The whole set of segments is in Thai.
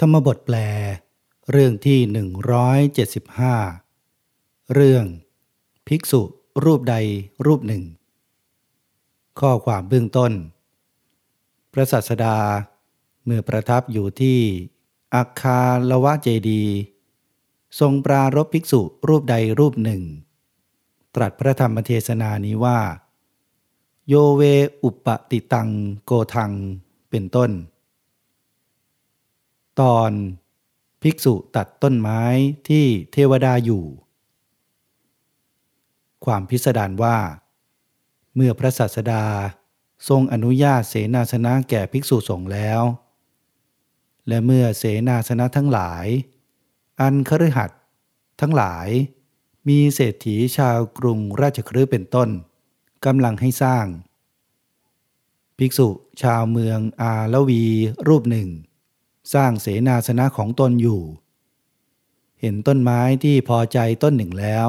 ธรรมบทแปล เรื่องที่ 175 เรื่อง ภิกษุรูปใดรูปหนึ่ง ข้อความเบื้องต้น พระสัสดา เมื่อประทับอยู่ที่อาคาลวะเจดี ทรงปรารบภิกษุรูปใดรูปหนึ่ง ตรัสพระธรรมเทศนานี้ว่า โยเวอุปติตังโกทังเป็นต้น ตอนภิกษุตัดต้นไม้ที่เทวดาอยู่ ความพิสดารว่า เมื่อพระสัสดาทรงอนุญาตเสนาสนะแก่ภิกษุสงฆ์แล้ว และเมื่อเสนาสนะทั้งหลาย อันคฤหัสทั้งหลาย มีเศรษฐีชาวกรุงราชคฤห์เป็นต้นกำลังให้สร้าง ภิกษุชาวเมืองอาลวีรูปหนึ่ง สร้างเสนาสนะของตนอยู่ เห็นต้นไม้ที่พอใจต้นหนึ่งแล้ว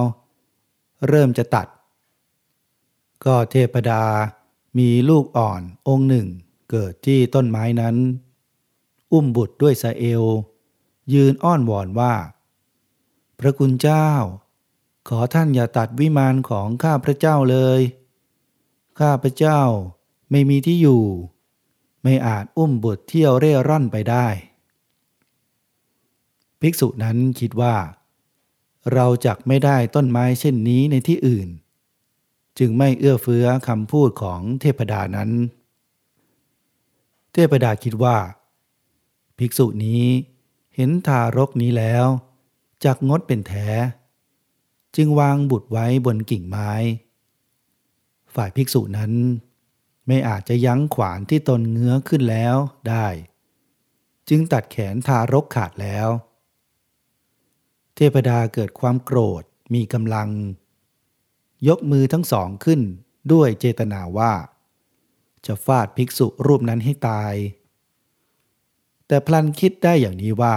เริ่มจะตัด ก็เทพดามีลูกอ่อนองค์หนึ่งเกิดที่ต้นไม้นั้น อุ้มบุตรด้วยสะเอลยืนอ้อนวอนว่า พระคุณเจ้า ขอท่านอย่าตัดวิมานของข้าพระเจ้าเลย ข้าพระเจ้าไม่มีที่อยู่ ไม่อาจอุ้มบุตรเที่ยวเร่ร่อนไปได้ ภิกษุนั้นคิดว่า เราจักไม่ได้ต้นไม้เช่นนี้ในที่อื่น จึงไม่เอื้อเฟื้อคำพูดของเทพดานั้น เทพดาคิดว่า ภิกษุนี้เห็นทารกนี้แล้วจักงดเป็นแท้ จึงวางบุตรไว้บนกิ่งไม้ ฝ่ายภิกษุนั้น ไม่อาจจะยั้งขวานที่ตนเงื้อขึ้นแล้วได้ จึงตัดแขนทารกขาดแล้ว เทพดาเกิดความโกรธมีกำลัง ยกมือทั้งสองขึ้นด้วยเจตนาว่า จะฟาดภิกษุรูปนั้นให้ตาย แต่พลันคิดได้อย่างนี้ว่า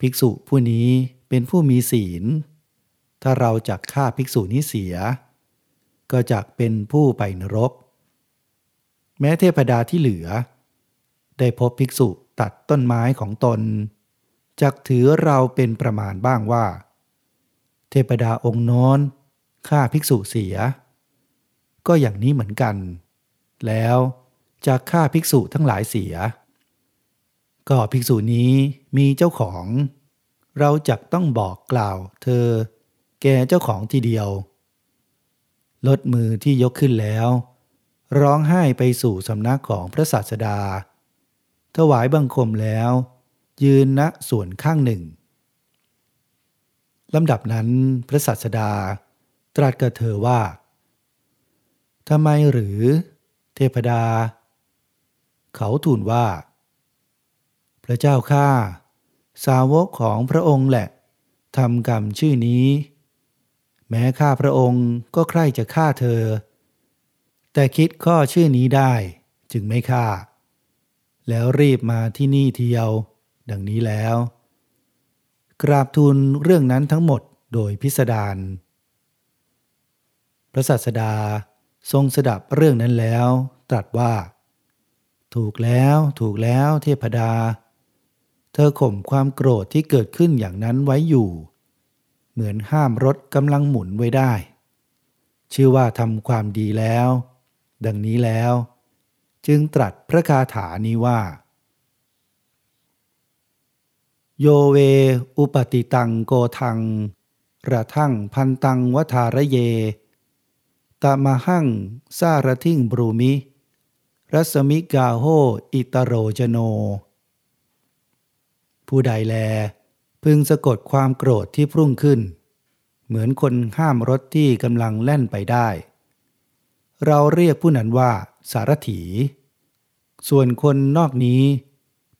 ภิกษุผู้นี้เป็นผู้มีศีล ถ้าเราจักฆ่าภิกษุนี้เสีย ก็จักเป็นผู้ไปนรก แม้เทพดาที่เหลือ ได้พบภิกษุตัดต้นไม้ของตนจักถือเราเป็นประมาณบ้างว่า เทพดาองค์น้นฆ่าภิกษุเสีย ก็อย่างนี้เหมือนกัน แล้วจะฆ่าภิกษุทั้งหลายเสีย ก็ภิกษุนี้มีเจ้าของ เราจักต้องบอกกล่าว เธอ แกเจ้าของทีเดียว ลดมือที่ยกขึ้นแล้ว ร้องไห้ไปสู่สำนักของพระศาสดา ถวายบังคมแล้ว ยืนณส่วนข้างหนึ่งลำดับนั้นพระศาสดา ตรัสกับเธอว่าทำไมหรือ เทพดา เขาทูลว่า พระเจ้าข้าสาวกของพระองค์แหละทำกรรมชื่อนี้ แม้ข้าพระองค์ก็ใคร่จะฆ่าเธอ แต่คิดข้อชื่อนี้ได้จึงไม่ฆ่า แล้วรีบมาที่นี่เที่ยว ดังนี้แล้ว กราบทูลเรื่องนั้นทั้งหมดโดยพิสดารพระสัสดาทรงสดับเรื่องนั้นแล้ว ตรัสว่า ถูกแล้วถูกแล้วเทพดา เธอข่มความโกรธที่เกิดขึ้นอย่างนั้นไว้อยู่ เหมือนห้ามรถกำลังหมุนไว้ได้ ชื่อว่าทำความดีแล้ว ดังนี้แล้ว จึงตรัสพระคาถานี้ว่า โยเว อุปปะติตังโกธังระถัง ภันตังวะ ธาระเย ตะมะหัง สาระถิง พรูมิ รัสมิคคาโห อิตะโร ชะโน ผู้ใดแล พึงสะกดความโกรธที่พลุ่งขึ้น เหมือนคนห้ามรถที่กำลังแล่นไปได้ เราเรียกผู้นั้นว่าสารถี ส่วนคนนอกนี้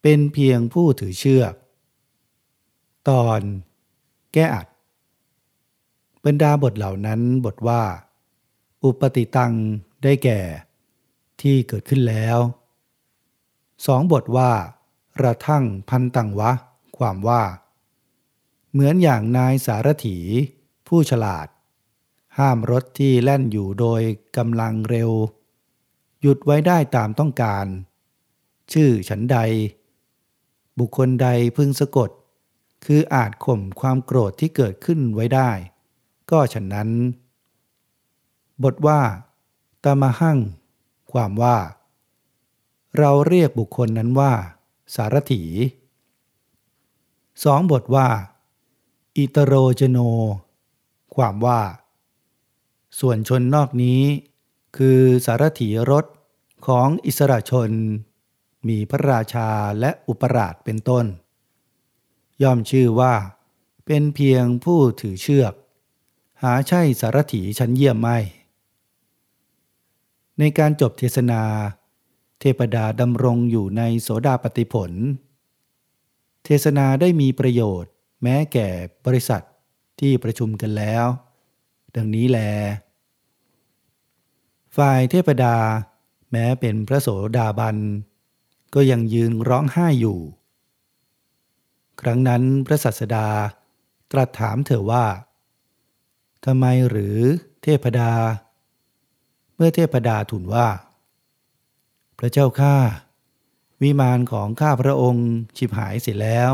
เป็นเพียงผู้ถือเชือก ตอนแก้อัดบรรดาบทเหล่านั้นบทว่า อุปติตังได้แก่ ที่เกิดขึ้นแล้วสองบทว่า ระทั่งพันตังวะ ความว่า เหมือนอย่างนายสารถี ผู้ฉลาด ห้ามรถที่แล่นอยู่โดยกำลังเร็ว หยุดไว้ได้ตามต้องการ ชื่อฉันใด บุคคลใดพึงสะกด คืออาจข่มความโกรธที่เกิดขึ้นไว้ได้ ก็ฉะนั้น บทว่า ตามหั่ง ความว่า เราเรียกบุคคลนั้นว่า สารถีสองบทว่า อิตโรจโน ความว่า ส่วนชนนอกนี้ คือสารถีรถของอิสระชน มีพระราชาและอุปราชเป็นต้น ย่อมชื่อว่า เป็นเพียงผู้ถือเชือก หาใช่สารถีชั้นเยี่ยมไม่ ในการจบเทศนา เทพดาดำรงอยู่ในโสดาปฏิผล เทศนาได้มีประโยชน์แม้แก่บริษัทที่ประชุมกันแล้ว ดังนี้แล ฝ่ายเทพดา แม้เป็นพระโสดาบัน ก็ยังยืนร้องไห้อยู่ ครั้งนั้นพระสัสดาตรัสถามเธอว่าทำไมหรือเทพดา เมื่อเทพดาทูลว่า พระเจ้าข้าวิมานของข้าพระองค์ฉิบหายเสร็จแล้ว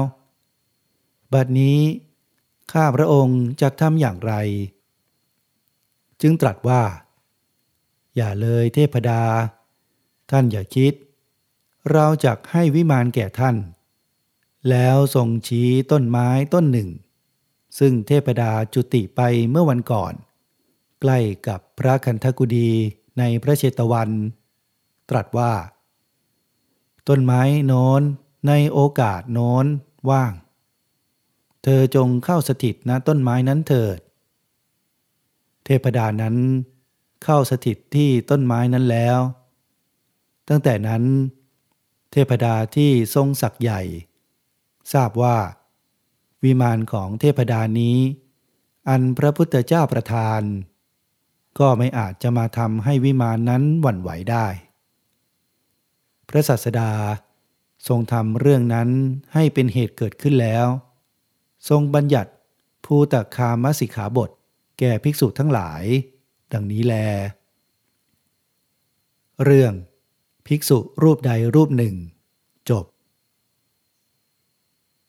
บัดนี้ข้าพระองค์จะทำอย่างไร จึงตรัสว่า อย่าเลยเทพดา ท่านอย่าคิด เราจะให้วิมานแก่ท่าน แล้วทรงชี้ต้นไม้ต้นหนึ่ง ซึ่งเทพดาจุติไปเมื่อวันก่อน ใกล้กับพระคันธกุดีในพระเชตวัน ตรัสว่า ต้นไม้โน้นในโอกาสโน้นว่าง เธอจงเข้าสถิตณต้นไม้นั้นเถิด เทพดานั้นเข้าสถิตที่ต้นไม้นั้นแล้ว ตั้งแต่นั้น เทพดาที่ทรงศักย์ใหญ่ ทราบว่า วิมานของเทพดานี้ อันพระพุทธเจ้าประทาน ก็ไม่อาจจะมาทำให้วิมานนั้นหวั่นไหวได้ พระสัสดาทรงทำเรื่องนั้นให้เป็นเหตุเกิดขึ้นแล้ว ทรงบัญญัติภูตคามสิกขาบท แก่ภิกษุทั้งหลาย ดังนี้แล เรื่อง ภิกษุรูปใดรูปหนึ่ง